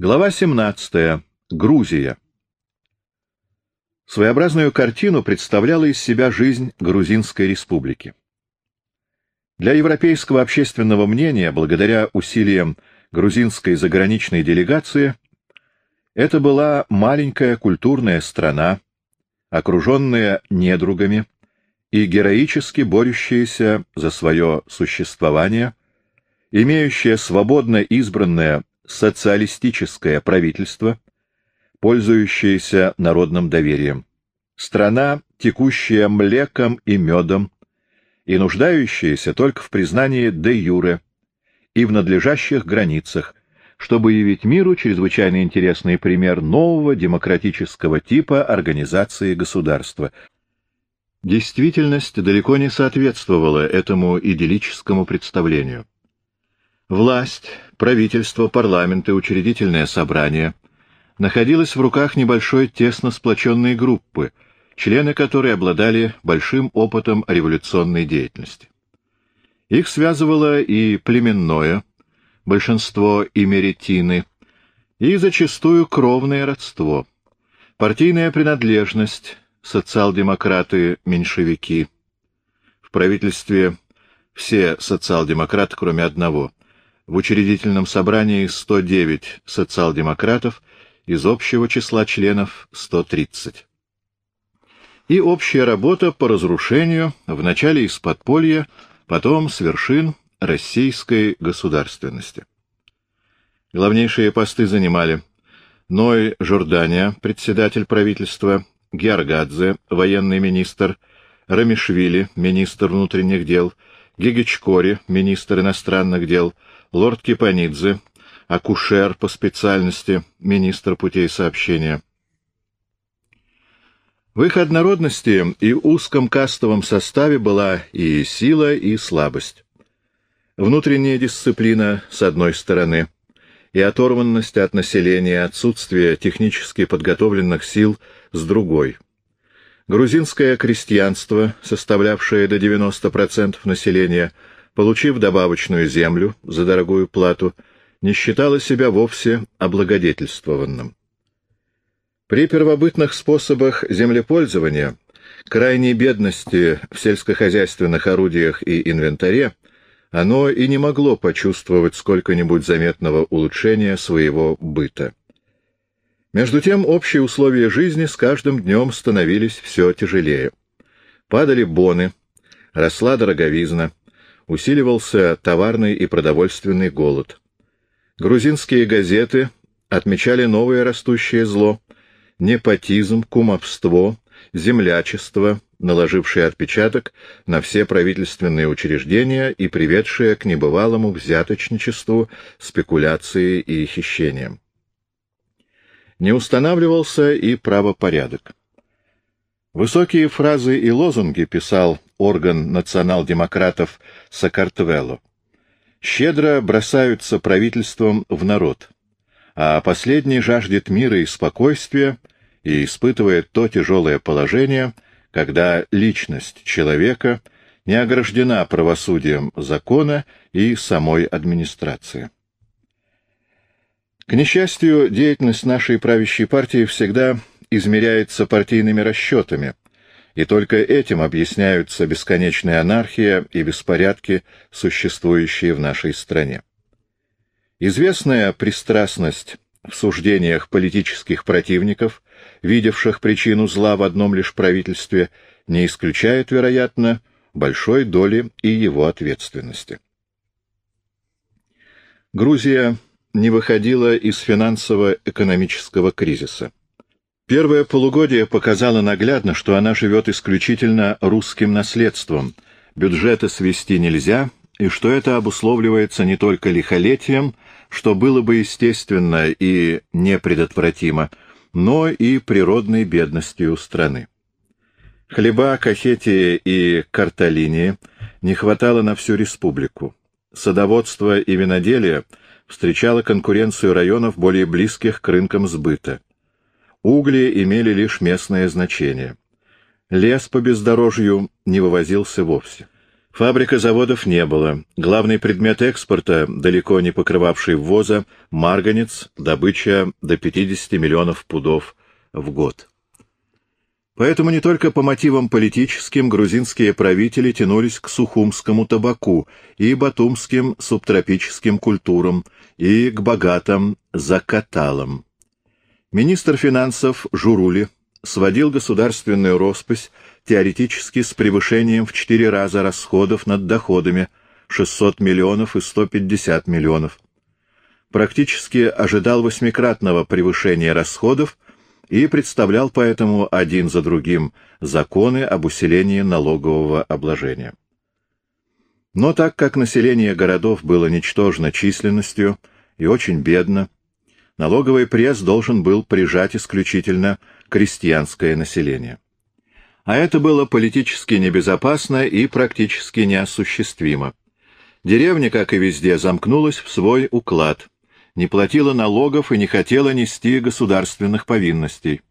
Глава 17. Грузия. Своеобразную картину представляла из себя жизнь Грузинской республики. Для европейского общественного мнения, благодаря усилиям грузинской заграничной делегации, это была маленькая культурная страна, окруженная недругами и героически борющаяся за свое существование, имеющая свободно избранное социалистическое правительство, пользующееся народным доверием. Страна, текущая млеком и медом, и нуждающаяся только в признании де юре и в надлежащих границах, чтобы явить миру чрезвычайно интересный пример нового демократического типа организации государства. Действительность далеко не соответствовала этому идиллическому представлению. Власть, правительство, парламент и учредительное собрание находилось в руках небольшой тесно сплоченной группы, члены которой обладали большим опытом революционной деятельности. Их связывало и племенное, большинство имеретины, и зачастую кровное родство, партийная принадлежность, социал-демократы-меньшевики. В правительстве все социал-демократы, кроме одного — в учредительном собрании 109 социал-демократов, из общего числа членов 130. И общая работа по разрушению, вначале из подполья, потом с вершин российской государственности. Главнейшие посты занимали Ной Жордания, председатель правительства, Георгадзе, военный министр, Рамишвили, министр внутренних дел, Гигичкори, министр иностранных дел, лорд Кипанидзе, акушер по специальности, министр путей сообщения. В их однородности и узком кастовом составе была и сила, и слабость. Внутренняя дисциплина, с одной стороны, и оторванность от населения, отсутствие технически подготовленных сил, с другой. Грузинское крестьянство, составлявшее до 90% населения, получив добавочную землю за дорогую плату, не считала себя вовсе облагодетельствованным. При первобытных способах землепользования, крайней бедности в сельскохозяйственных орудиях и инвентаре, оно и не могло почувствовать сколько-нибудь заметного улучшения своего быта. Между тем, общие условия жизни с каждым днем становились все тяжелее. Падали боны, росла дороговизна, усиливался товарный и продовольственный голод. Грузинские газеты отмечали новое растущее зло — непотизм, кумовство, землячество, наложившее отпечаток на все правительственные учреждения и приведшее к небывалому взяточничеству, спекуляции и хищениям. Не устанавливался и правопорядок. Высокие фразы и лозунги писал орган национал-демократов Сакартвелло. Щедро бросаются правительством в народ, а последний жаждет мира и спокойствия и испытывает то тяжелое положение, когда личность человека не ограждена правосудием закона и самой администрации. К несчастью, деятельность нашей правящей партии всегда измеряется партийными расчетами, и только этим объясняются бесконечная анархия и беспорядки, существующие в нашей стране. Известная пристрастность в суждениях политических противников, видевших причину зла в одном лишь правительстве, не исключает, вероятно, большой доли и его ответственности. Грузия не выходила из финансово-экономического кризиса. Первое полугодие показало наглядно, что она живет исключительно русским наследством, бюджета свести нельзя, и что это обусловливается не только лихолетием, что было бы естественно и непредотвратимо, но и природной бедностью страны. Хлеба, кахетии и карталинии не хватало на всю республику. Садоводство и виноделие встречало конкуренцию районов более близких к рынкам сбыта. Угли имели лишь местное значение. Лес по бездорожью не вывозился вовсе. Фабрика-заводов не было. Главный предмет экспорта, далеко не покрывавший ввоза, марганец, добыча до 50 миллионов пудов в год. Поэтому не только по мотивам политическим грузинские правители тянулись к сухумскому табаку и батумским субтропическим культурам, и к богатым закаталам. Министр финансов Журули сводил государственную роспись теоретически с превышением в четыре раза расходов над доходами 600 миллионов и 150 миллионов. Практически ожидал восьмикратного превышения расходов и представлял поэтому один за другим законы об усилении налогового обложения. Но так как население городов было ничтожно численностью и очень бедно, налоговый пресс должен был прижать исключительно крестьянское население. А это было политически небезопасно и практически неосуществимо. Деревня, как и везде, замкнулась в свой уклад, не платила налогов и не хотела нести государственных повинностей.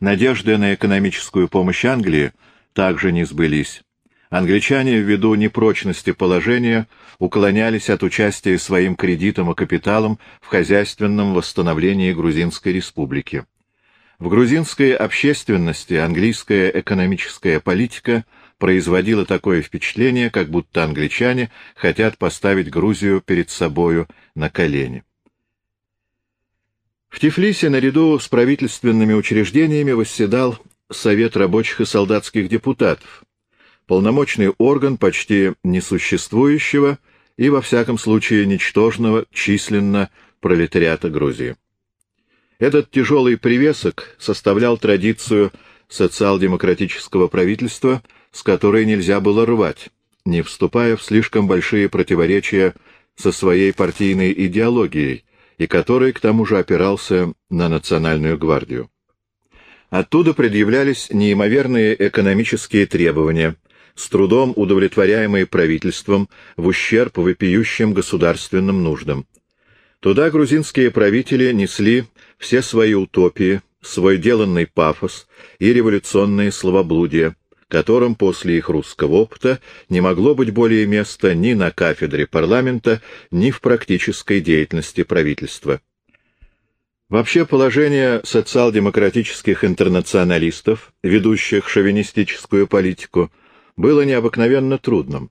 Надежды на экономическую помощь Англии также не сбылись. Англичане, ввиду непрочности положения, уклонялись от участия своим кредитом и капиталом в хозяйственном восстановлении Грузинской республики. В грузинской общественности английская экономическая политика производила такое впечатление, как будто англичане хотят поставить Грузию перед собою на колени. В Тифлисе наряду с правительственными учреждениями восседал Совет рабочих и солдатских депутатов, полномочный орган почти несуществующего и, во всяком случае, ничтожного численно пролетариата Грузии. Этот тяжелый привесок составлял традицию социал-демократического правительства, с которой нельзя было рвать, не вступая в слишком большие противоречия со своей партийной идеологией, и который, к тому же, опирался на национальную гвардию. Оттуда предъявлялись неимоверные экономические требования, с трудом удовлетворяемые правительством в ущерб вопиющим государственным нуждам. Туда грузинские правители несли все свои утопии, свой деланный пафос и революционные словоблудия, которым после их русского опыта не могло быть более места ни на кафедре парламента, ни в практической деятельности правительства. Вообще положение социал-демократических интернационалистов, ведущих шовинистическую политику, было необыкновенно трудным,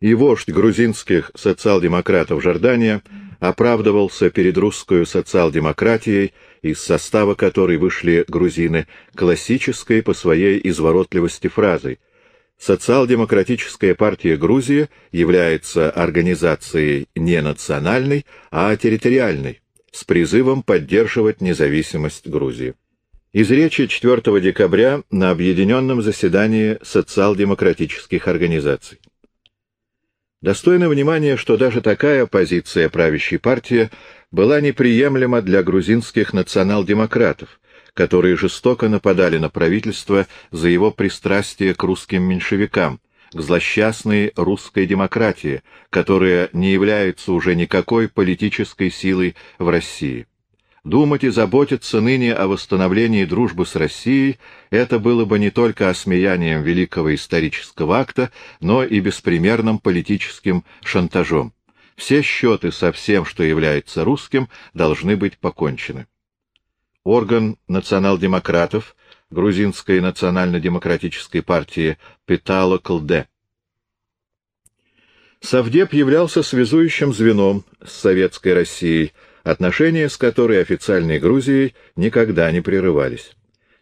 и вождь грузинских социал-демократов Жордания оправдывался перед русской социал-демократией, из состава которой вышли грузины, классической по своей изворотливости фразой «Социал-демократическая партия Грузии является организацией не национальной, а территориальной, с призывом поддерживать независимость Грузии». Из речи 4 декабря на объединенном заседании социал-демократических организаций. Достойно внимания, что даже такая позиция правящей партии была неприемлема для грузинских национал-демократов, которые жестоко нападали на правительство за его пристрастие к русским меньшевикам, к злосчастной русской демократии, которая не является уже никакой политической силой в России. Думать и заботиться ныне о восстановлении дружбы с Россией — это было бы не только осмеянием великого исторического акта, но и беспримерным политическим шантажом. Все счеты со всем, что является русским, должны быть покончены. Орган национал-демократов Грузинской национально-демократической партии Питало Клде. Совдеп являлся связующим звеном с Советской Россией, отношения с которой официальной Грузией никогда не прерывались.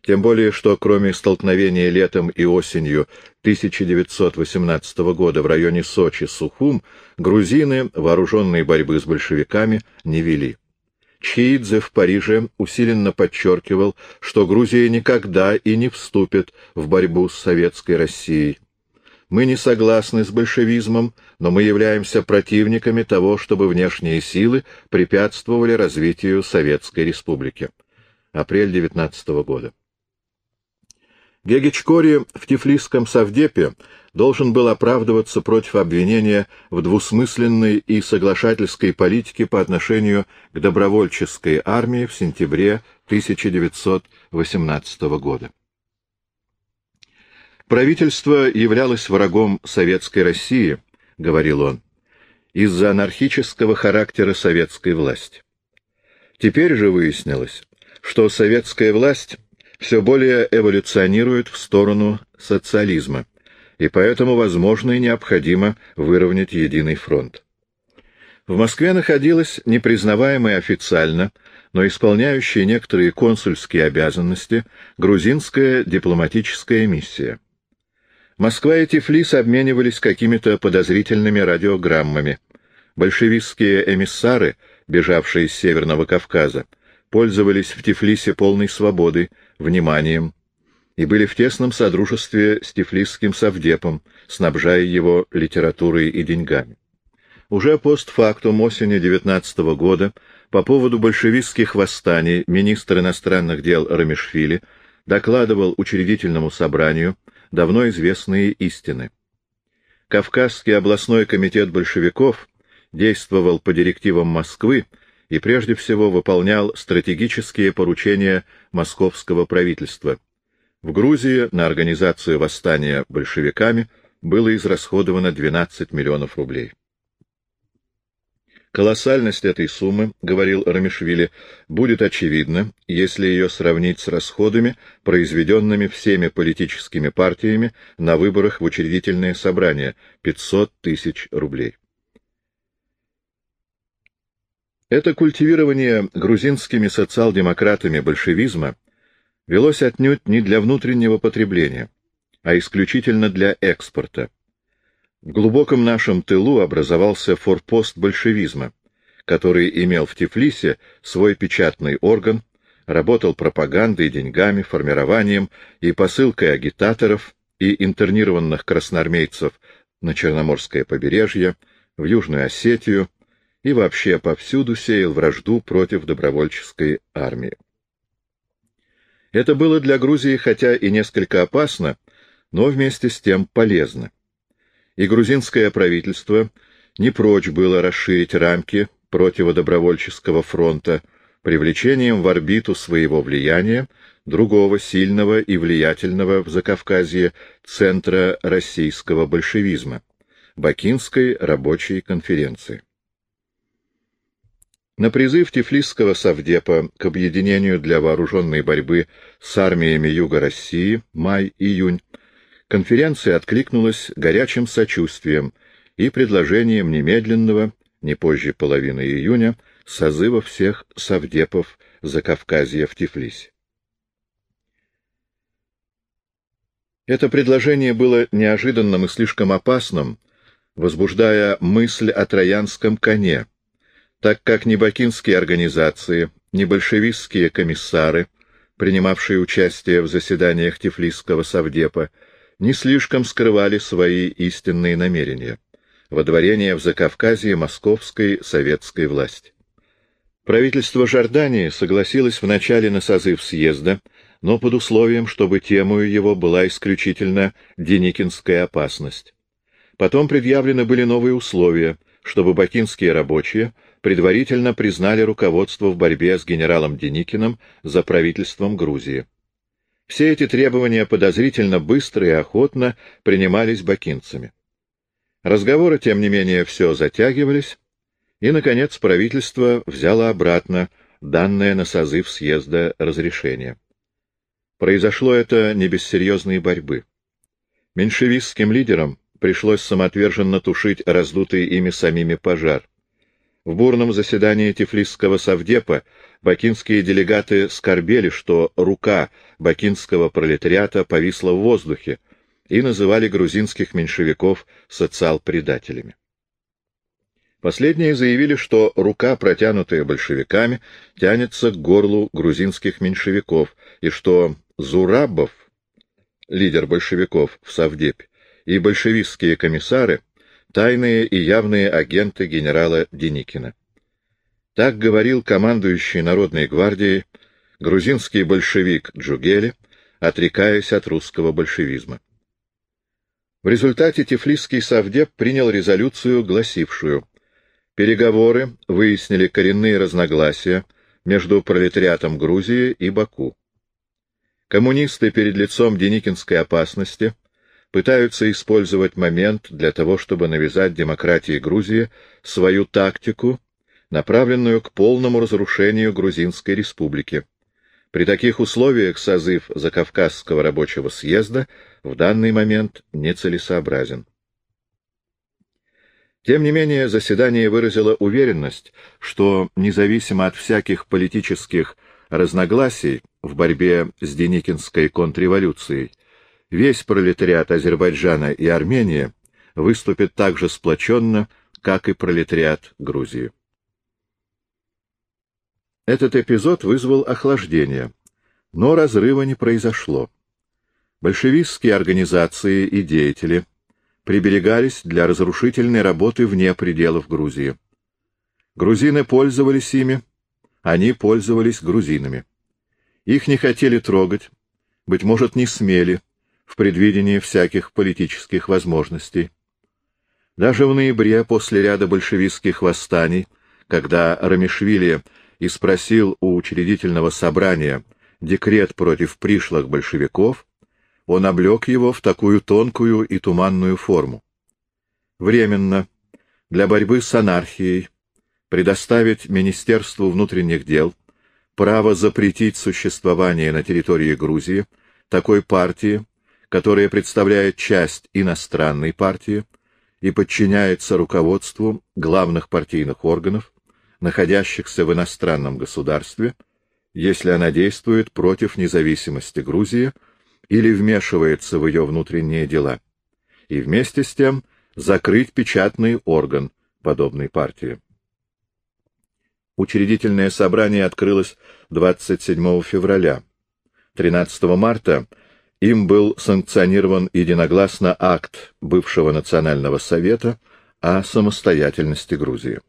Тем более, что кроме столкновения летом и осенью 1918 года в районе Сочи-Сухум, грузины вооруженной борьбы с большевиками не вели. Чхиидзе в Париже усиленно подчеркивал, что Грузия никогда и не вступит в борьбу с советской Россией. Мы не согласны с большевизмом, но мы являемся противниками того, чтобы внешние силы препятствовали развитию Советской Республики. Апрель 19 года. Гегичкори в Тифлисском совдепе должен был оправдываться против обвинения в двусмысленной и соглашательской политике по отношению к добровольческой армии в сентябре 1918 года. Правительство являлось врагом советской России, — говорил он, — из-за анархического характера советской власти. Теперь же выяснилось, что советская власть все более эволюционирует в сторону социализма, и поэтому возможно и необходимо выровнять единый фронт. В Москве находилась непризнаваемая официально, но исполняющая некоторые консульские обязанности грузинская дипломатическая миссия. Москва и Тифлис обменивались какими-то подозрительными радиограммами. Большевистские эмиссары, бежавшие с Северного Кавказа, пользовались в Тифлисе полной свободой, вниманием и были в тесном содружестве с тифлисским совдепом, снабжая его литературой и деньгами. Уже постфактум осени 19 года по поводу большевистских восстаний министр иностранных дел Рамишвили докладывал учредительному собранию давно известные истины. Кавказский областной комитет большевиков действовал по директивам Москвы и прежде всего выполнял стратегические поручения московского правительства. В Грузии на организацию восстания большевиками было израсходовано 12 миллионов рублей. Колоссальность этой суммы, — говорил Рамишвили, — будет очевидна, если ее сравнить с расходами, произведенными всеми политическими партиями на выборах в учредительное собрание — 500 тысяч рублей. Это культивирование грузинскими социал-демократами большевизма велось отнюдь не для внутреннего потребления, а исключительно для экспорта. В глубоком нашем тылу образовался форпост большевизма, который имел в Тифлисе свой печатный орган, работал пропагандой, деньгами, формированием и посылкой агитаторов и интернированных красноармейцев на Черноморское побережье, в Южную Осетию и вообще повсюду сеял вражду против добровольческой армии. Это было для Грузии хотя и несколько опасно, но вместе с тем полезно и грузинское правительство не прочь было расширить рамки противодобровольческого фронта привлечением в орбиту своего влияния другого сильного и влиятельного в Закавказье центра российского большевизма — Бакинской рабочей конференции. На призыв Тифлисского совдепа к объединению для вооруженной борьбы с армиями Юга России май-июнь конференция откликнулась горячим сочувствием и предложением немедленного, не позже половины июня, созыва всех совдепов Закавказья в Тифлисе. Это предложение было неожиданным и слишком опасным, возбуждая мысль о троянском коне, так как ни бакинские организации, ни большевистские комиссары, принимавшие участие в заседаниях Тифлисского совдепа, не слишком скрывали свои истинные намерения — водворение в Закавказье московской советской власти. Правительство Жордании согласилось вначале на созыв съезда, но под условием, чтобы темою его была исключительно Деникинская опасность. Потом предъявлены были новые условия, чтобы бакинские рабочие предварительно признали руководство в борьбе с генералом Деникиным за правительством Грузии. Все эти требования подозрительно быстро и охотно принимались бакинцами. Разговоры, тем не менее, все затягивались, и, наконец, правительство взяло обратно данное на созыв съезда разрешение. Произошло это не без серьезной борьбы. Меньшевистским лидерам пришлось самоотверженно тушить раздутый ими самими пожар. В бурном заседании Тифлисского совдепа бакинские делегаты скорбели, что рука бакинского пролетариата повисла в воздухе, и называли грузинских меньшевиков социал-предателями. Последние заявили, что рука, протянутая большевиками, тянется к горлу грузинских меньшевиков, и что Зурабов, лидер большевиков в Совдепе, и большевистские комиссары — тайные и явные агенты генерала Деникина. Так говорил командующий Народной гвардией грузинский большевик Джугели, отрекаясь от русского большевизма. В результате Тифлисский совдеп принял резолюцию, гласившую «Переговоры выяснили коренные разногласия между пролетариатом Грузии и Баку. Коммунисты перед лицом Деникинской опасности пытаются использовать момент для того, чтобы навязать демократии Грузии свою тактику, направленную к полному разрушению Грузинской республики. При таких условиях созыв Закавказского рабочего съезда в данный момент нецелесообразен. Тем не менее, заседание выразило уверенность, что, независимо от всяких политических разногласий в борьбе с Деникинской контрреволюцией, весь пролетариат Азербайджана и Армении выступит так же сплоченно, как и пролетариат Грузии. Этот эпизод вызвал охлаждение, но разрыва не произошло. Большевистские организации и деятели приберегались для разрушительной работы вне пределов Грузии. Грузины пользовались ими, они пользовались грузинами. Их не хотели трогать, быть может, не смели, в предвидении всяких политических возможностей. Даже в ноябре, после ряда большевистских восстаний, когда Рамишвили и спросил у учредительного собрания декрет против пришлых большевиков, он облег его в такую тонкую и туманную форму. Временно, для борьбы с анархией, предоставить Министерству внутренних дел право запретить существование на территории Грузии такой партии, которая представляет часть иностранной партии и подчиняется руководству главных партийных органов, находящихся в иностранном государстве, если она действует против независимости Грузии или вмешивается в ее внутренние дела, и вместе с тем закрыть печатный орган подобной партии. Учредительное собрание открылось 27 февраля. 13 марта им был санкционирован единогласно акт бывшего Национального совета о самостоятельности Грузии.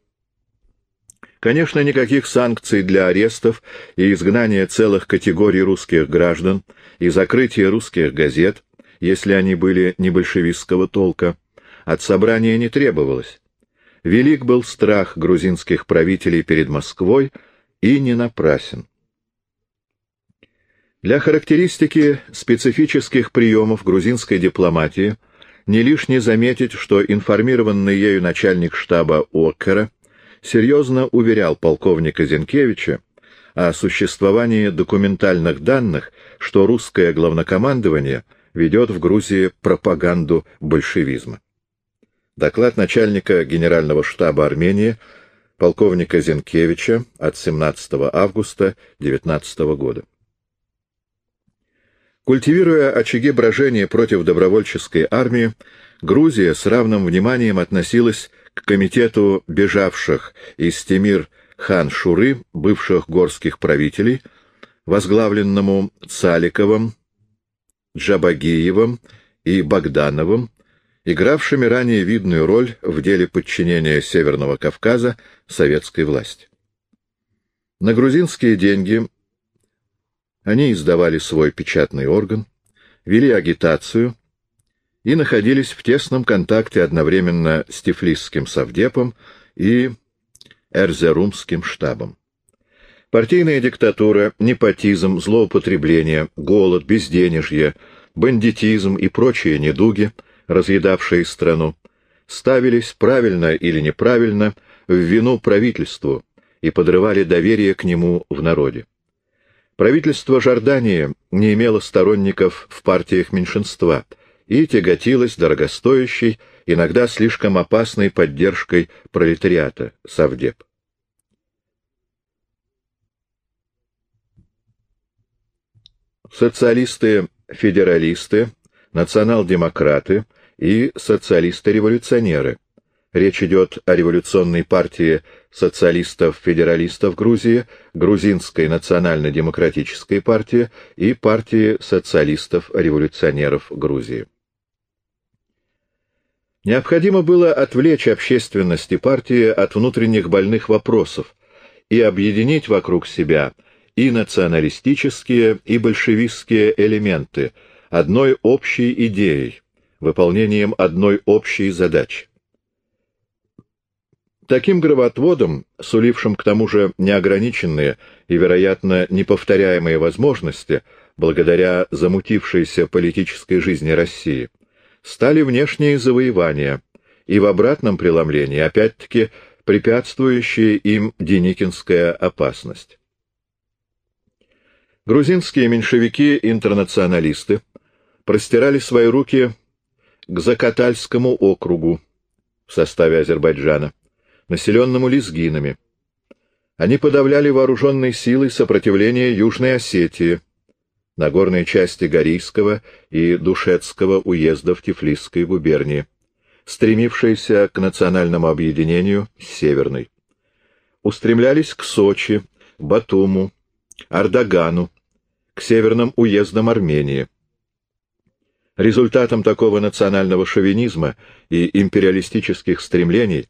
Конечно, никаких санкций для арестов и изгнания целых категорий русских граждан и закрытия русских газет, если они были не большевистского толка, от собрания не требовалось. Велик был страх грузинских правителей перед Москвой и не напрасен. Для характеристики специфических приемов грузинской дипломатии не лишне заметить, что информированный ею начальник штаба Оккера серьезно уверял полковника Зинкевича о существовании документальных данных, что русское главнокомандование ведет в Грузии пропаганду большевизма. Доклад начальника Генерального штаба Армении полковника Зинкевича от 17 августа 19 года. Культивируя очаги брожения против добровольческой армии, Грузия с равным вниманием относилась к комитету бежавших из Темир хан Шуры, бывших горских правителей, возглавленному Цаликовым, Джабагиевым и Богдановым, игравшими ранее видную роль в деле подчинения Северного Кавказа советской власти. На грузинские деньги они издавали свой печатный орган, вели агитацию, и находились в тесном контакте одновременно с Тифлисским совдепом и Эрзерумским штабом. Партийная диктатура, непотизм, злоупотребление, голод, безденежье, бандитизм и прочие недуги, разъедавшие страну, ставились правильно или неправильно в вину правительству и подрывали доверие к нему в народе. Правительство Жордании не имело сторонников в партиях меньшинства — и тяготилась дорогостоящей, иногда слишком опасной поддержкой пролетариата, Совдеп. Социалисты-федералисты, национал-демократы и социалисты-революционеры. Речь идет о революционной партии социалистов-федералистов Грузии, Грузинской национально-демократической партии и партии социалистов-революционеров Грузии. Необходимо было отвлечь общественность и партии от внутренних больных вопросов и объединить вокруг себя и националистические, и большевистские элементы одной общей идеей, выполнением одной общей задачи. Таким гравотводом, сулившим к тому же неограниченные и, вероятно, неповторяемые возможности, благодаря замутившейся политической жизни России, стали внешние завоевания, и в обратном преломлении, опять-таки, препятствующая им Деникинская опасность. Грузинские меньшевики-интернационалисты простирали свои руки к Закатальскому округу в составе Азербайджана, населенному лезгинами. Они подавляли вооруженной силой сопротивление Южной Осетии, на горной части Горийского и Душетского уездов Тифлисской губернии, стремившиеся к национальному объединению с Северной. Устремлялись к Сочи, Батуму, Ардагану, к северным уездам Армении. Результатом такого национального шовинизма и империалистических стремлений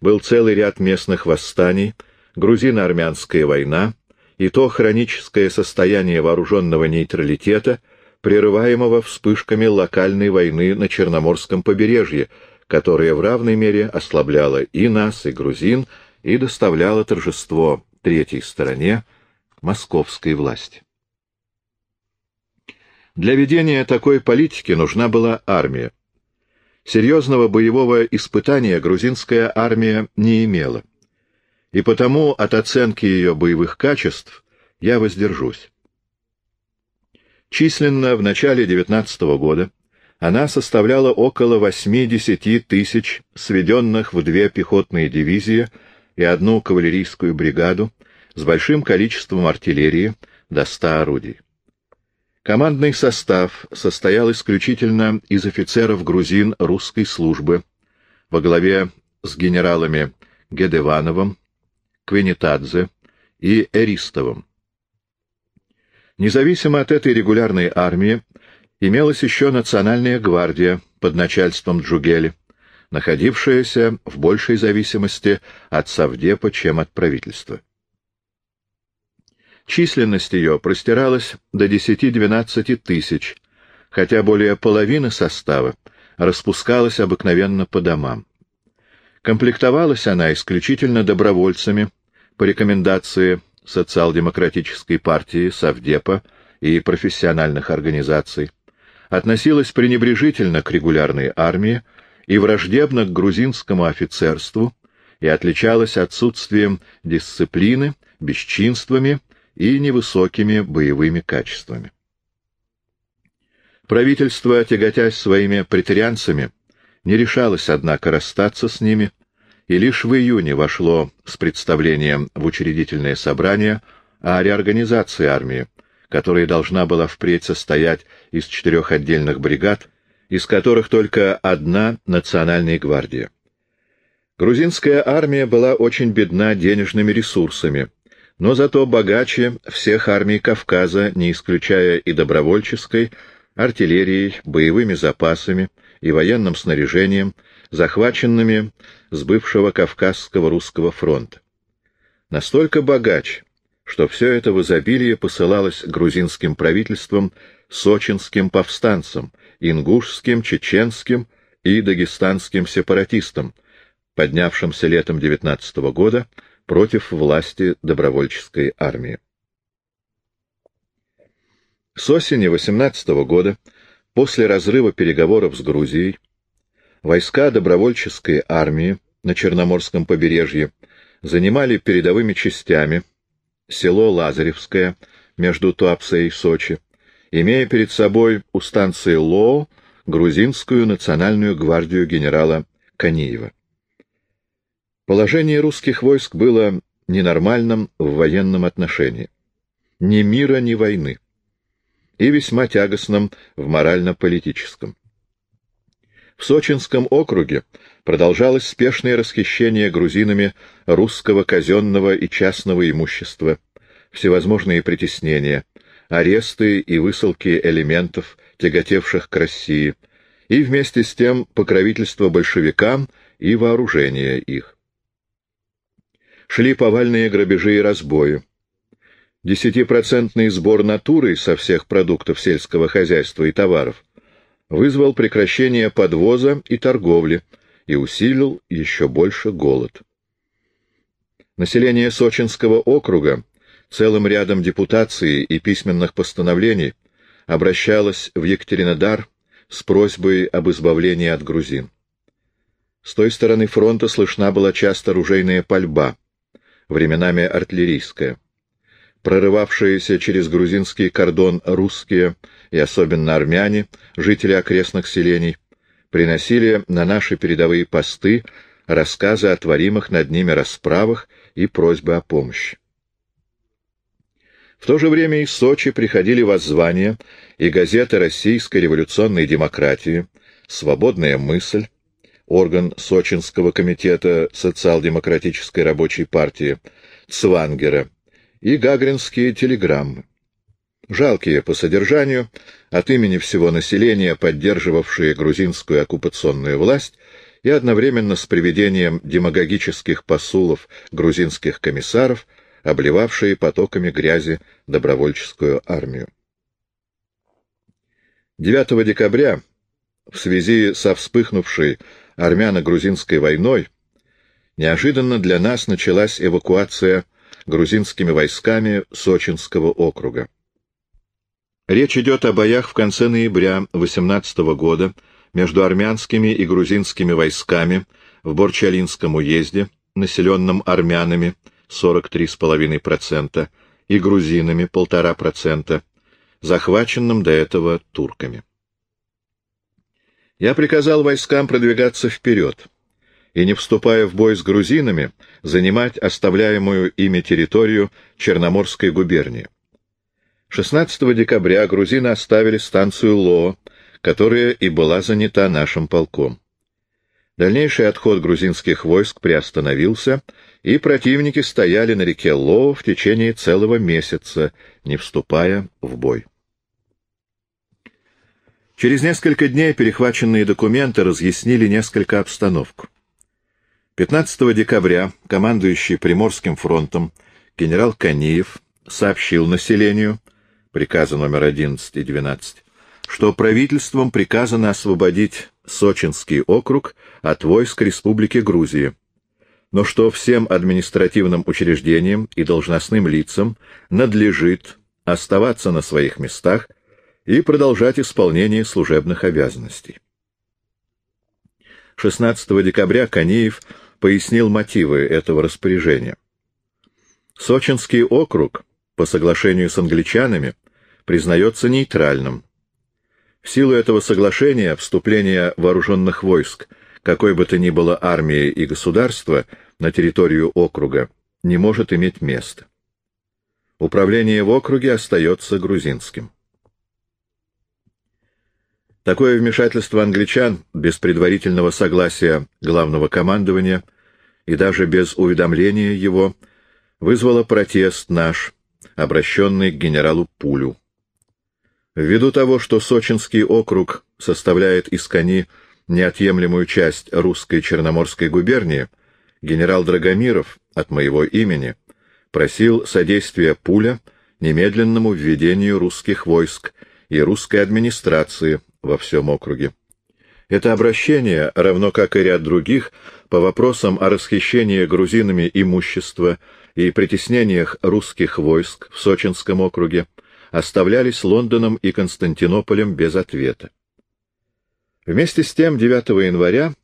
был целый ряд местных восстаний, грузино-армянская война, и то хроническое состояние вооруженного нейтралитета, прерываемого вспышками локальной войны на Черноморском побережье, которая в равной мере ослабляла и нас, и грузин, и доставляла торжество третьей стороне московской власти. Для ведения такой политики нужна была армия. Серьезного боевого испытания грузинская армия не имела и потому от оценки ее боевых качеств я воздержусь. Численно в начале XIX года она составляла около 80 тысяч сведенных в две пехотные дивизии и одну кавалерийскую бригаду с большим количеством артиллерии до 100 орудий. Командный состав состоял исключительно из офицеров грузин русской службы во главе с генералами Гедевановым, Квинитадзе и Эристовым. Независимо от этой регулярной армии, имелась еще Национальная гвардия под начальством Джугели, находившаяся в большей зависимости от Савдепа, чем от правительства. Численность ее простиралась до 10-12 тысяч, хотя более половины состава распускалась обыкновенно по домам. Комплектовалась она исключительно добровольцами по рекомендации социал-демократической партии, Совдепа и профессиональных организаций, относилась пренебрежительно к регулярной армии и враждебно к грузинскому офицерству и отличалась отсутствием дисциплины, бесчинствами и невысокими боевыми качествами. Правительство, тяготясь своими претарианцами, не решалось, однако, расстаться с ними, и лишь в июне вошло с представлением в учредительное собрание о реорганизации армии, которая должна была впредь состоять из четырех отдельных бригад, из которых только одна национальная гвардия. Грузинская армия была очень бедна денежными ресурсами, но зато богаче всех армий Кавказа, не исключая и добровольческой, артиллерией, боевыми запасами и военным снаряжением, захваченными с бывшего Кавказского русского фронта. Настолько богач, что все это в изобилии посылалось грузинским правительством сочинским повстанцам, ингушским, чеченским и дагестанским сепаратистам, поднявшимся летом 19 года против власти добровольческой армии. С осени 18 года, после разрыва переговоров с Грузией, войска добровольческой армии на Черноморском побережье занимали передовыми частями село Лазаревское между Туапсой и Сочи, имея перед собой у станции Лоо грузинскую национальную гвардию генерала Каниева. Положение русских войск было ненормальным в военном отношении. Ни мира, ни войны. И весьма тягостным в морально-политическом. В Сочинском округе продолжалось спешное расхищение грузинами русского казенного и частного имущества, всевозможные притеснения, аресты и высылки элементов, тяготевших к России, и вместе с тем покровительство большевикам и вооружение их шли повальные грабежи и разбои. Десятипроцентный сбор натуры со всех продуктов сельского хозяйства и товаров вызвал прекращение подвоза и торговли и усилил еще больше голод. Население Сочинского округа целым рядом депутаций и письменных постановлений обращалось в Екатеринодар с просьбой об избавлении от грузин. С той стороны фронта слышна была часто ружейная пальба, временами артиллерийская. Прорывавшиеся через грузинский кордон русские и особенно армяне, жители окрестных селений, приносили на наши передовые посты рассказы о творимых над ними расправах и просьбы о помощи. В то же время из Сочи приходили воззвания и газеты российской революционной демократии «Свободная мысль», орган Сочинского комитета социал-демократической рабочей партии Цвангера и гагринские телеграммы. Жалкие по содержанию, от имени всего населения, поддерживавшие грузинскую оккупационную власть, и одновременно с приведением демагогических посулов грузинских комиссаров, обливавшие потоками грязи добровольческую армию. 9 декабря, в связи со вспыхнувшей армяно-грузинской войной, неожиданно для нас началась эвакуация грузинскими войсками Сочинского округа. Речь идет о боях в конце ноября 18 года между армянскими и грузинскими войсками в Борчалинском уезде, населенном армянами 43,5%, и грузинами 1,5%, захваченным до этого турками. Я приказал войскам продвигаться вперед и, не вступая в бой с грузинами, занимать оставляемую ими территорию Черноморской губернии. 16 декабря грузины оставили станцию Лоо, которая и была занята нашим полком. Дальнейший отход грузинских войск приостановился, и противники стояли на реке Лоо в течение целого месяца, не вступая в бой. Через несколько дней перехваченные документы разъяснили несколько обстановку. 15 декабря командующий Приморским фронтом генерал Каниев сообщил населению, приказы номер 11 и 12, что правительством приказано освободить Сочинский округ от войск Республики Грузии, но что всем административным учреждениям и должностным лицам надлежит оставаться на своих местах и продолжать исполнение служебных обязанностей. 16 декабря Канеев пояснил мотивы этого распоряжения. Сочинский округ, по соглашению с англичанами, признается нейтральным, в силу этого соглашения вступление вооруженных войск, какой бы то ни было армии и государства, на территорию округа не может иметь места. Управление в округе остается грузинским. Такое вмешательство англичан без предварительного согласия главного командования и даже без уведомления его вызвало протест наш, обращенный к генералу Пулю. Ввиду того, что Сочинский округ составляет из Кони неотъемлемую часть русской Черноморской губернии, генерал Драгомиров от моего имени просил содействия Пуля немедленному введению русских войск и русской администрации во всем округе. Это обращение, равно как и ряд других, по вопросам о расхищении грузинами имущества и притеснениях русских войск в Сочинском округе, оставлялись Лондоном и Константинополем без ответа. Вместе с тем 9 января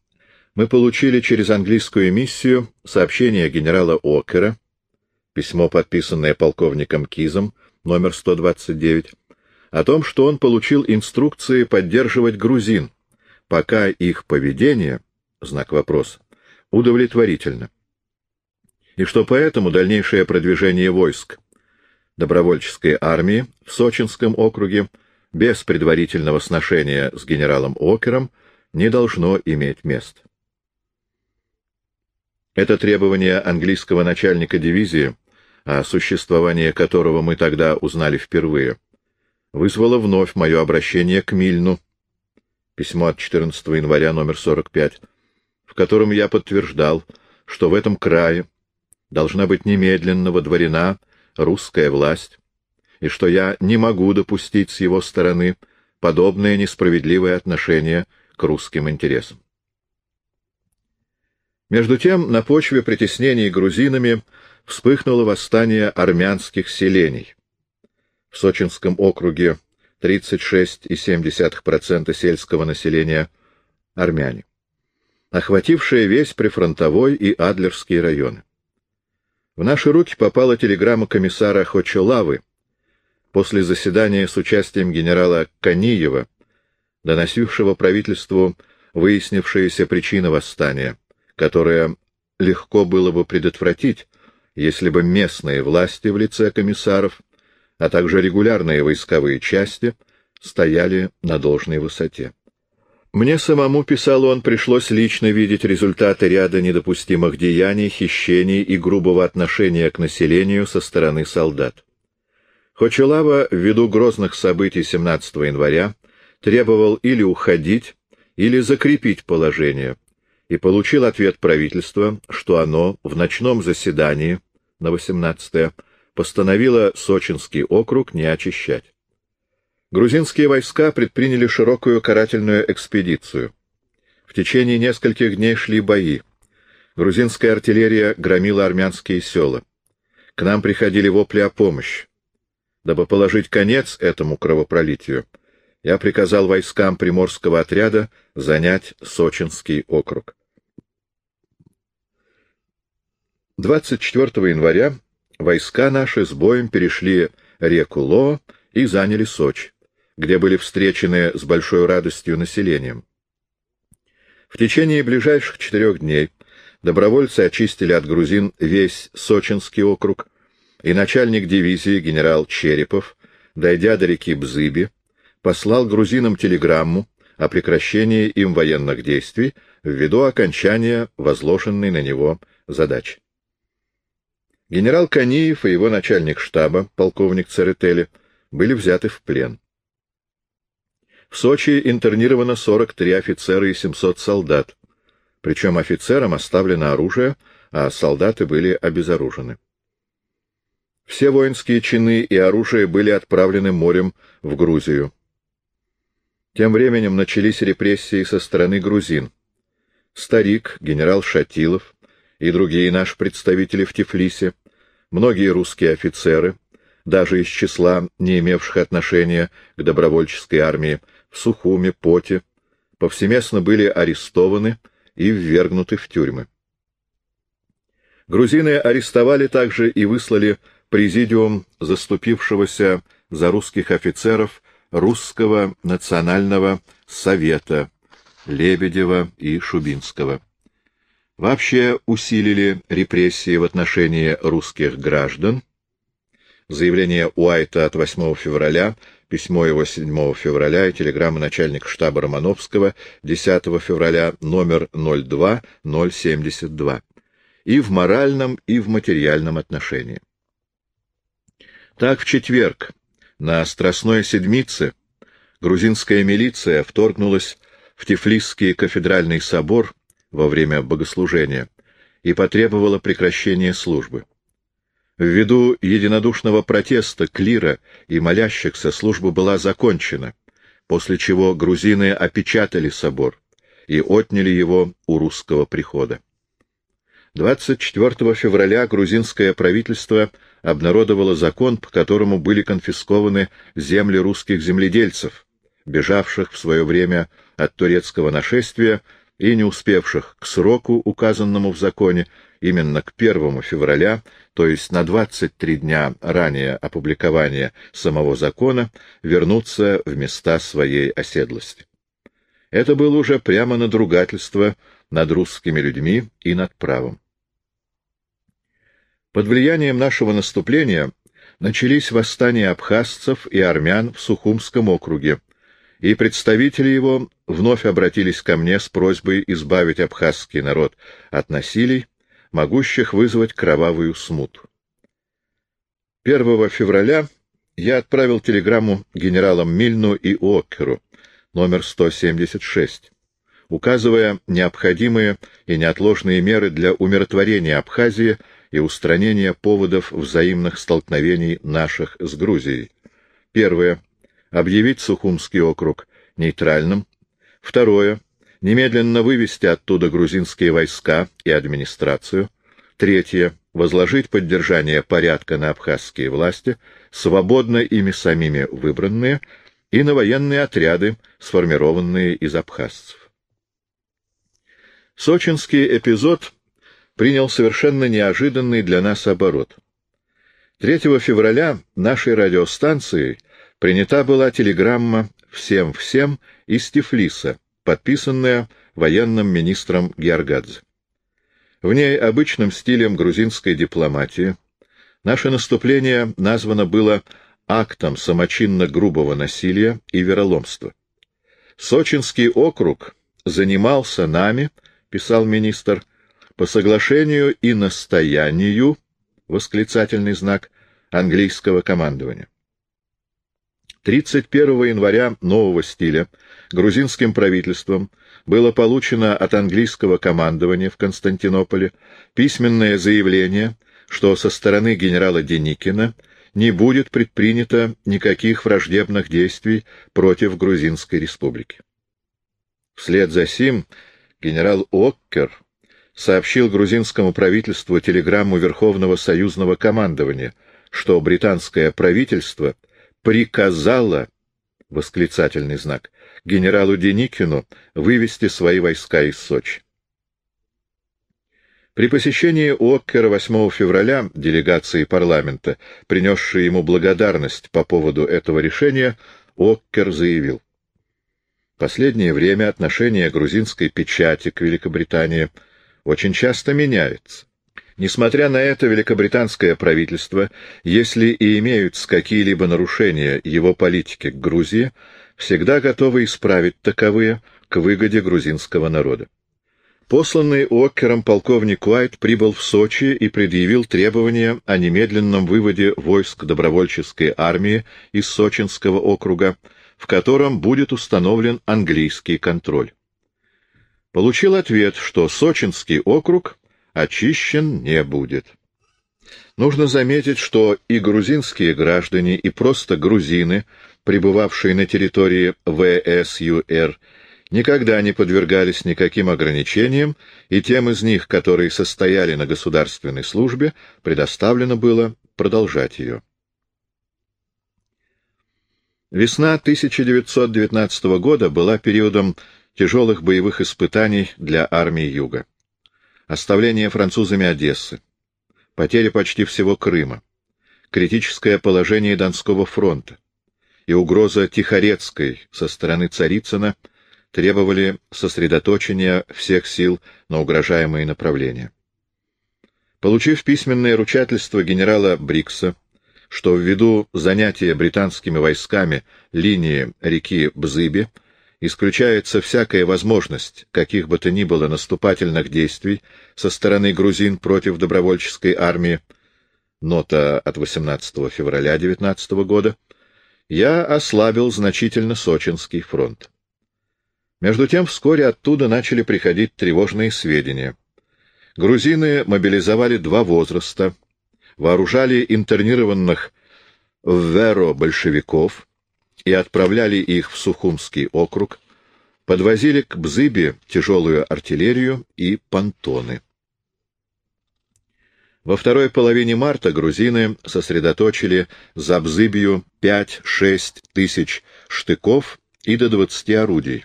мы получили через английскую миссию сообщение генерала Окера, письмо, подписанное полковником Кизом, номер 129, о том, что он получил инструкции поддерживать грузин, пока их поведение, знак вопроса, удовлетворительно, и что поэтому дальнейшее продвижение войск добровольческой армии в Сочинском округе без предварительного сношения с генералом Окером не должно иметь мест. Это требование английского начальника дивизии, о существовании которого мы тогда узнали впервые, вызвало вновь мое обращение к Мильну, письмо от 14 января номер 45, в котором я подтверждал, что в этом крае должна быть немедленно водворена русская власть, и что я не могу допустить с его стороны подобное несправедливое отношение к русским интересам. Между тем, на почве притеснений грузинами вспыхнуло восстание армянских селений. В Сочинском округе 36,7% сельского населения — армяне, охватившая весь прифронтовой и Адлерский районы. В наши руки попала телеграмма комиссара Хочолавы после заседания с участием генерала Каниева, доносившего правительству выяснившаяся причина восстания, которая легко было бы предотвратить, если бы местные власти в лице комиссаров, а также регулярные войсковые части стояли на должной высоте. Мне самому, писал он, пришлось лично видеть результаты ряда недопустимых деяний, хищений и грубого отношения к населению со стороны солдат. Хочелава, ввиду грозных событий 17 января, требовал или уходить, или закрепить положение, и получил ответ правительства, что оно в ночном заседании на 18 постановило Сочинский округ не очищать. Грузинские войска предприняли широкую карательную экспедицию. В течение нескольких дней шли бои. Грузинская артиллерия громила армянские села. К нам приходили вопли о помощи. Дабы положить конец этому кровопролитию, я приказал войскам приморского отряда занять Сочинский округ. 24 января войска наши с боем перешли реку Ло и заняли Сочи, где были встречены с большой радостью населением. В течение ближайших четырех дней добровольцы очистили от грузин весь Сочинский округ, и начальник дивизии генерал Черепов, дойдя до реки Бзыби, послал грузинам телеграмму о прекращении им военных действий ввиду окончания возложенной на него задачи. Генерал Каниев и его начальник штаба, полковник Церетели, были взяты в плен. В Сочи интернировано 43 офицера и 700 солдат, причем офицерам оставлено оружие, а солдаты были обезоружены. Все воинские чины и оружие были отправлены морем в Грузию. Тем временем начались репрессии со стороны грузин. Старик, генерал Шатилов и другие наши представители в Тифлисе Многие русские офицеры, даже из числа не имевших отношения к добровольческой армии, в Сухуме, Поте, повсеместно были арестованы и ввергнуты в тюрьмы. Грузины арестовали также и выслали президиум заступившегося за русских офицеров Русского национального совета Лебедева и Шубинского вообще усилили репрессии в отношении русских граждан. Заявление Уайта от 8 февраля, письмо его 7 февраля и телеграмма начальника штаба Романовского 10 февраля номер 02072 и в моральном, и в материальном отношении. Так в четверг на Страстной Седмице грузинская милиция вторгнулась в Тифлисский кафедральный собор во время богослужения и потребовала прекращения службы. Ввиду единодушного протеста клира и молящихся служба была закончена, после чего грузины опечатали собор и отняли его у русского прихода. 24 февраля грузинское правительство обнародовало закон, по которому были конфискованы земли русских земледельцев, бежавших в свое время от турецкого нашествия и не успевших к сроку, указанному в законе, именно к 1 февраля, то есть на 23 дня ранее опубликования самого закона, вернуться в места своей оседлости. Это было уже прямо надругательство над русскими людьми и над правом. Под влиянием нашего наступления начались восстания абхазцев и армян в Сухумском округе, и представители его вновь обратились ко мне с просьбой избавить абхазский народ от насилий, могущих вызвать кровавую смуту. 1 февраля я отправил телеграмму генералам Мильну и Океру, номер 176, указывая необходимые и неотложные меры для умиротворения Абхазии и устранения поводов взаимных столкновений наших с Грузией. Первое объявить Сухумский округ нейтральным. Второе. Немедленно вывести оттуда грузинские войска и администрацию. Третье. Возложить поддержание порядка на абхазские власти, свободно ими самими выбранные, и на военные отряды, сформированные из абхазцев. Сочинский эпизод принял совершенно неожиданный для нас оборот. 3 февраля нашей радиостанцией принята была телеграмма «Всем-всем» из Тифлиса, подписанная военным министром Георгадзе. В ней обычным стилем грузинской дипломатии наше наступление названо было актом самочинно-грубого насилия и вероломства. Сочинский округ занимался нами, писал министр, по соглашению и настоянию, восклицательный знак, английского командования. 31 января нового стиля грузинским правительством было получено от английского командования в Константинополе письменное заявление, что со стороны генерала Деникина не будет предпринято никаких враждебных действий против Грузинской республики. Вслед за сим генерал Оккер сообщил грузинскому правительству телеграмму Верховного союзного командования, что британское правительство приказало, восклицательный знак, генералу Деникину вывести свои войска из Сочи. При посещении Оккера 8 февраля делегации парламента, принесшей ему благодарность по поводу этого решения, Оккер заявил. Последнее время отношение грузинской печати к Великобритании очень часто меняется. Несмотря на это, великобританское правительство, если и имеются какие-либо нарушения его политики к Грузии, всегда готово исправить таковые к выгоде грузинского народа. Посланный Оккером полковник Уайт прибыл в Сочи и предъявил требования о немедленном выводе войск добровольческой армии из Сочинского округа, в котором будет установлен английский контроль. Получил ответ, что Сочинский округ очищен не будет. Нужно заметить, что и грузинские граждане, и просто грузины, пребывавшие на территории ВСЮР, никогда не подвергались никаким ограничениям, и тем из них, которые состояли на государственной службе, предоставлено было продолжать ее. Весна 1919 года была периодом тяжелых боевых испытаний для армии Юга. Оставление французами Одессы, потеря почти всего Крыма, критическое положение Донского фронта и угроза Тихорецкой со стороны Царицына — требовали сосредоточения всех сил на угрожаемые направления. Получив письменное ручательство генерала Брикса, что ввиду занятия британскими войсками линии реки Бзыби исключается всякая возможность каких бы то ни было наступательных действий со стороны грузин против добровольческой армии, нота от 18 февраля 19 года, я ослабил значительно Сочинский фронт. Между тем вскоре оттуда начали приходить тревожные сведения. Грузины мобилизовали два возраста, вооружали интернированных в Веро большевиков и отправляли их в Сухумский округ, подвозили к Бзыбе тяжелую артиллерию и понтоны. Во второй половине марта грузины сосредоточили за Бзыбью 5-6 тысяч штыков и до 20 орудий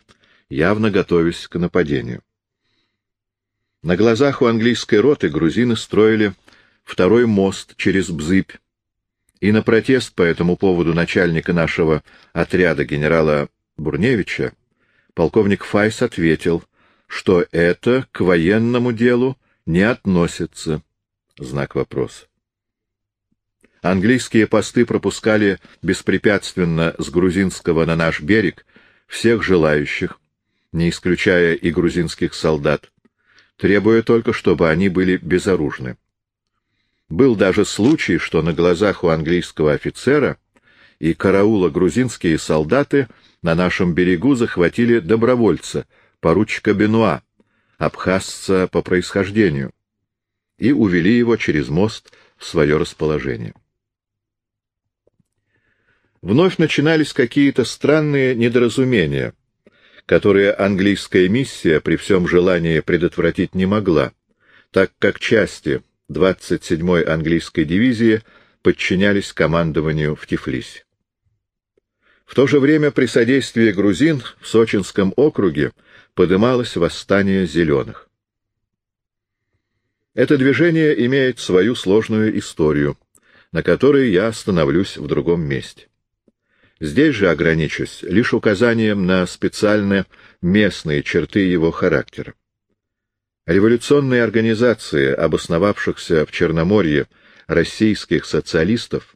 явно готовясь к нападению. На глазах у английской роты грузины строили второй мост через Бзыбь, и на протест по этому поводу начальника нашего отряда генерала Бурневича полковник Файс ответил, что это к военному делу не относится. Знак вопроса. Английские посты пропускали беспрепятственно с грузинского на наш берег всех желающих, не исключая и грузинских солдат, требуя только, чтобы они были безоружны. Был даже случай, что на глазах у английского офицера и караула грузинские солдаты на нашем берегу захватили добровольца, поручика Бенуа, абхазца по происхождению, и увели его через мост в свое расположение. Вновь начинались какие-то странные недоразумения — которые английская миссия при всем желании предотвратить не могла, так как части 27-й английской дивизии подчинялись командованию в Тифлисе. В то же время при содействии грузин в Сочинском округе подымалось восстание зеленых. Это движение имеет свою сложную историю, на которой я остановлюсь в другом месте. Здесь же ограничусь лишь указанием на специальные местные черты его характера. Революционные организации, обосновавшихся в Черноморье российских социалистов,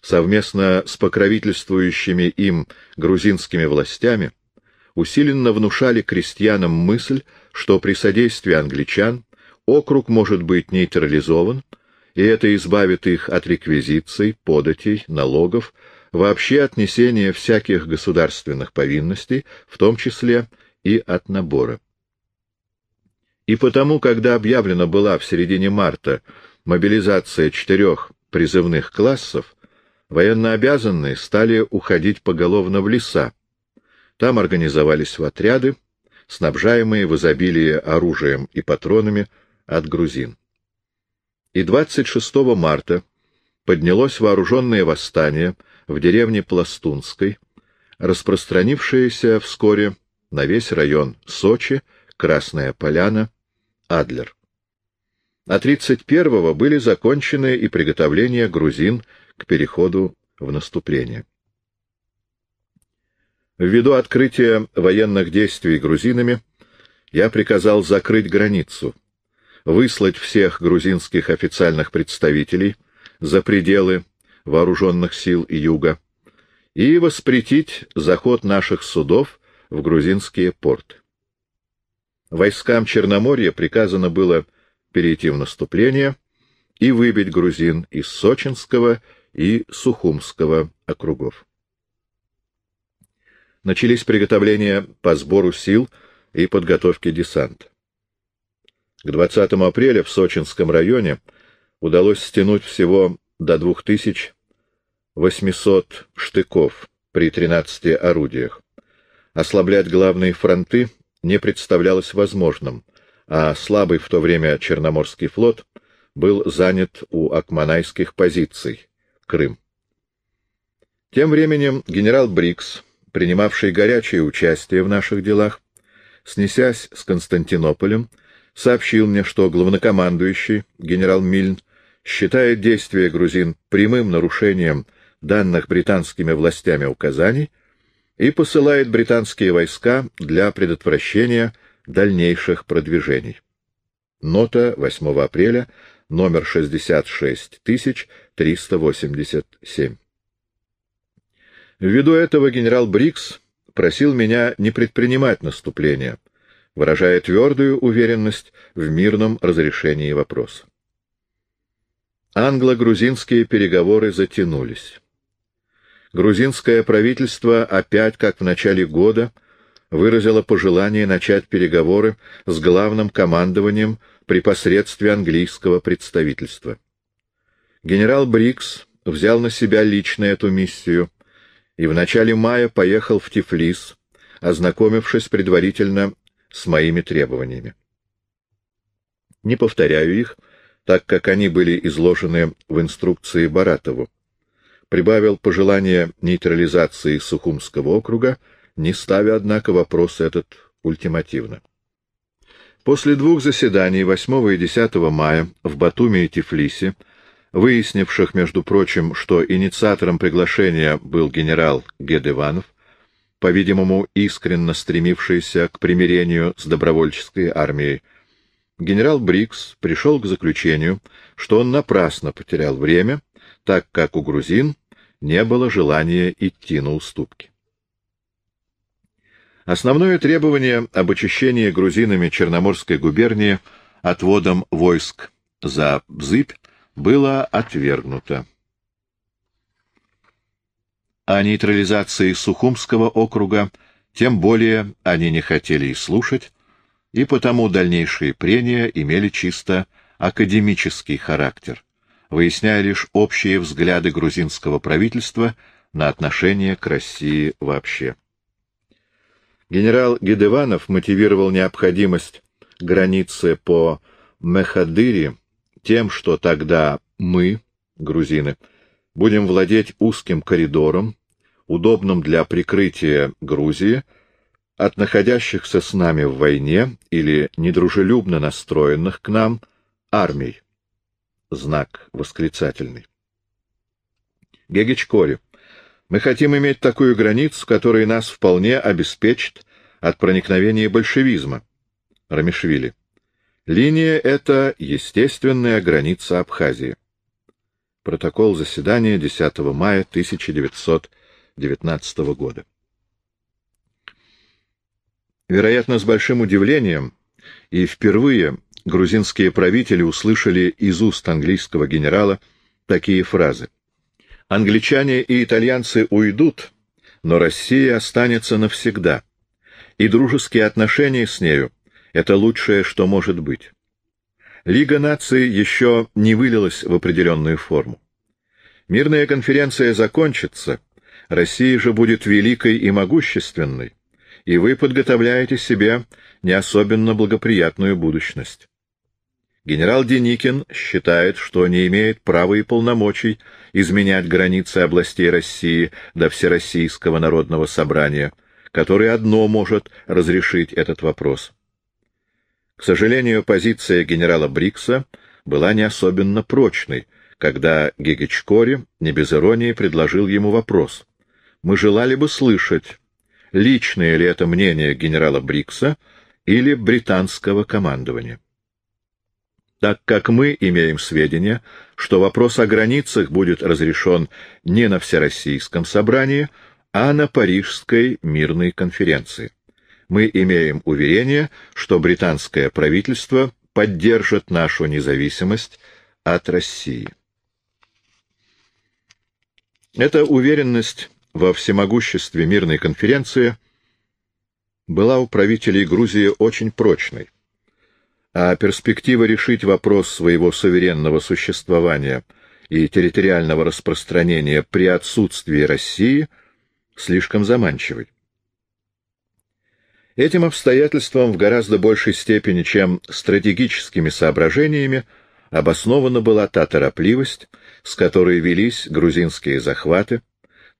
совместно с покровительствующими им грузинскими властями, усиленно внушали крестьянам мысль, что при содействии англичан округ может быть нейтрализован, и это избавит их от реквизиций, податей, налогов, вообще от несения всяких государственных повинностей, в том числе и от набора. И потому, когда объявлена была в середине марта мобилизация четырех призывных классов, военнообязанные стали уходить поголовно в леса. Там организовались в отряды, снабжаемые в изобилии оружием и патронами от грузин. И 26 марта поднялось вооруженное восстание в деревне Пластунской, распространившееся вскоре на весь район Сочи, Красная Поляна, Адлер. А 31-го были закончены и приготовления грузин к переходу в наступление. Ввиду открытия военных действий грузинами, я приказал закрыть границу, выслать всех грузинских официальных представителей за пределы вооруженных сил Юга и воспретить заход наших судов в грузинские порты. Войскам Черноморья приказано было перейти в наступление и выбить грузин из Сочинского и Сухумского округов. Начались приготовления по сбору сил и подготовке десанта. К 20 апреля в Сочинском районе удалось стянуть всего до 2800 штыков при 13 орудиях. Ослаблять главные фронты не представлялось возможным, а слабый в то время Черноморский флот был занят у акманайских позиций, Крым. Тем временем генерал Брикс, принимавший горячее участие в наших делах, снесясь с Константинополем, сообщил мне, что главнокомандующий, генерал Мильн, считает действия грузин прямым нарушением данных британскими властями указаний и посылает британские войска для предотвращения дальнейших продвижений. Нота 8 апреля, номер 66387. Ввиду этого генерал Брикс просил меня не предпринимать наступления, выражая твердую уверенность в мирном разрешении вопроса. Англо-грузинские переговоры затянулись. Грузинское правительство опять, как в начале года, выразило пожелание начать переговоры с главным командованием при посредстве английского представительства. Генерал Брикс взял на себя лично эту миссию и в начале мая поехал в Тифлис, ознакомившись предварительно с моими требованиями. Не повторяю их, так как они были изложены в инструкции Баратову прибавил пожелание нейтрализации Сухумского округа, не ставя, однако, вопрос этот ультимативно. После двух заседаний 8 и 10 мая в Батуми и Тифлисе, выяснивших, между прочим, что инициатором приглашения был генерал Гедеванов, по-видимому, искренно стремившийся к примирению с добровольческой армией, генерал Брикс пришел к заключению, что он напрасно потерял время так как у грузин не было желания идти на уступки. Основное требование об очищении грузинами Черноморской губернии отводом войск за Бзыбь было отвергнуто. О нейтрализации Сухумского округа тем более они не хотели и слушать, и потому дальнейшие прения имели чисто академический характер, выясняя лишь общие взгляды грузинского правительства на отношение к России вообще. Генерал Гедеванов мотивировал необходимость границы по Мехадыре тем, что тогда мы, грузины, будем владеть узким коридором, удобным для прикрытия Грузии, от находящихся с нами в войне или недружелюбно настроенных к нам армий. Знак восклицательный. Гегичкори. Мы хотим иметь такую границу, которая нас вполне обеспечит от проникновения большевизма. Рамишвили. Линия — это естественная граница Абхазии. Протокол заседания 10 мая 1919 года. Вероятно, с большим удивлением и впервые грузинские правители услышали из уст английского генерала такие фразы. «Англичане и итальянцы уйдут, но Россия останется навсегда, и дружеские отношения с нею — это лучшее, что может быть». Лига наций еще не вылилась в определенную форму. Мирная конференция закончится, Россия же будет великой и могущественной, и вы подготовляете себе не особенно благоприятную будущность. Генерал Деникин считает, что не имеет права и полномочий изменять границы областей России до Всероссийского народного собрания, которое одно может разрешить этот вопрос. К сожалению, позиция генерала Брикса была не особенно прочной, когда Гегичкори не без иронии предложил ему вопрос. Мы желали бы слышать, личное ли это мнение генерала Брикса или британского командования. Так как мы имеем сведения, что вопрос о границах будет разрешен не на Всероссийском собрании, а на Парижской мирной конференции. Мы имеем уверение, что британское правительство поддержит нашу независимость от России. Эта уверенность во всемогуществе мирной конференции была у правителей Грузии очень прочной, а перспектива решить вопрос своего суверенного существования и территориального распространения при отсутствии России слишком заманчивой. Этим обстоятельством в гораздо большей степени, чем стратегическими соображениями, обоснована была та торопливость, с которой велись грузинские захваты,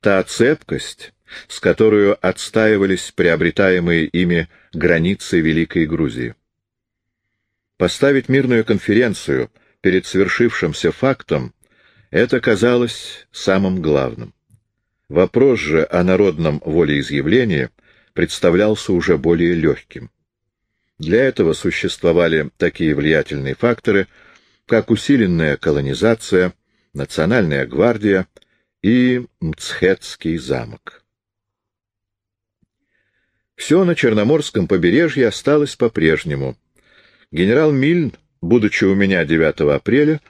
та цепкость, с которой отстаивались приобретаемые ими границы Великой Грузии. Поставить мирную конференцию перед свершившимся фактом — это казалось самым главным. Вопрос же о народном волеизъявлении представлялся уже более легким. Для этого существовали такие влиятельные факторы, как усиленная колонизация, национальная гвардия — и Мцхетский замок. Все на Черноморском побережье осталось по-прежнему. Генерал Мильн, будучи у меня 9 апреля,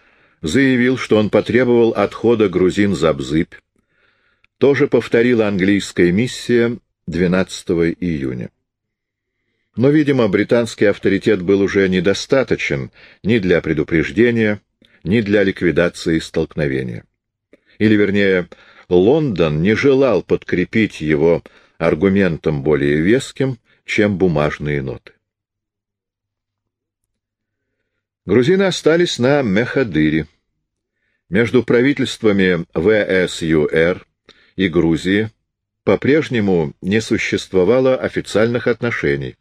заявил, что он потребовал отхода грузин за Бзыбь. Тоже повторила английская миссия 12 июня. Но, видимо, британский авторитет был уже недостаточен ни для предупреждения, ни для ликвидации столкновения или, вернее, Лондон не желал подкрепить его аргументом более веским, чем бумажные ноты. Грузины остались на Мехадыре. Между правительствами ВСЮР и Грузии по-прежнему не существовало официальных отношений.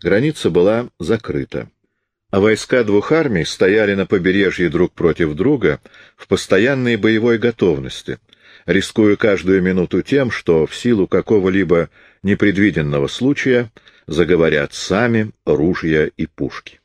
Граница была закрыта а войска двух армий стояли на побережье друг против друга в постоянной боевой готовности, рискуя каждую минуту тем, что в силу какого-либо непредвиденного случая заговорят сами ружья и пушки.